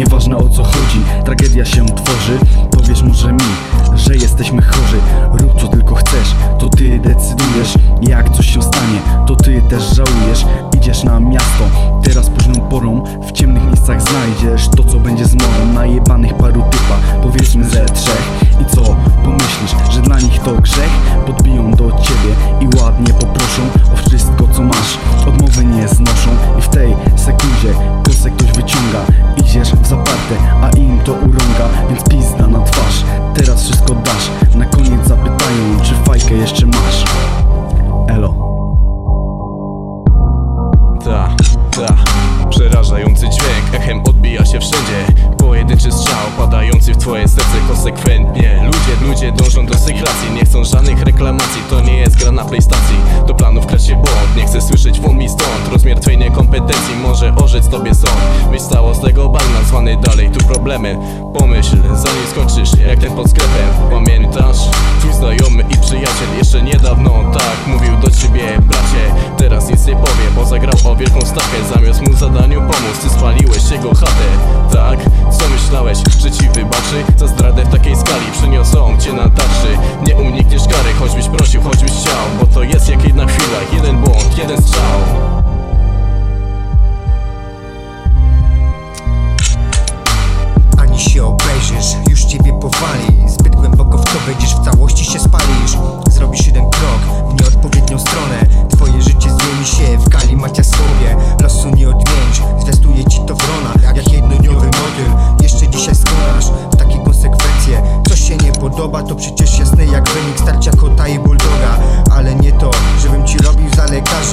Nieważne o co chodzi, tragedia się tworzy. Powiesz może mi, że jesteśmy chorzy. Rób co tylko chcesz, to ty decydujesz. Jak coś się stanie, to ty też żałujesz. Idziesz na miasto, teraz późną porą W ciemnych miejscach znajdziesz to co będzie zmorą Najebanych jeszcze masz. Elo. Ta, ta. Przerażający dźwięk echem odbija się wszędzie. Pojedynczy strzał padający w twoje serce konsekwentnie. Ludzie, ludzie dążą do swych racji Nie chcą żadnych reklamacji, to nie jest gra na playstacji Do planów wkradł się błąd, nie chcę słyszeć won mi stąd. Rozmiar twojej niekompetencji może orzec tobie sąd Byś z tego bagna, zwany dalej tu problemy Pomyśl, zanim skończysz, jak ten pod sklepem Pamiętasz? Twój znajomy i przyjaciel jeszcze niedawno tak mówił do ciebie bracie Teraz nic nie powie, bo zagrał o wielką stawkę Zamiast mu zadaniu pomóc, ty spaliłeś jego chatę Tak? Co myślałeś, że ci wybaczy? Za zdradę w takiej skali przyniosą cię na podoba To przecież jasne jak wynik starcia kota i bulldoga. Ale nie to, żebym ci robił za lekarza.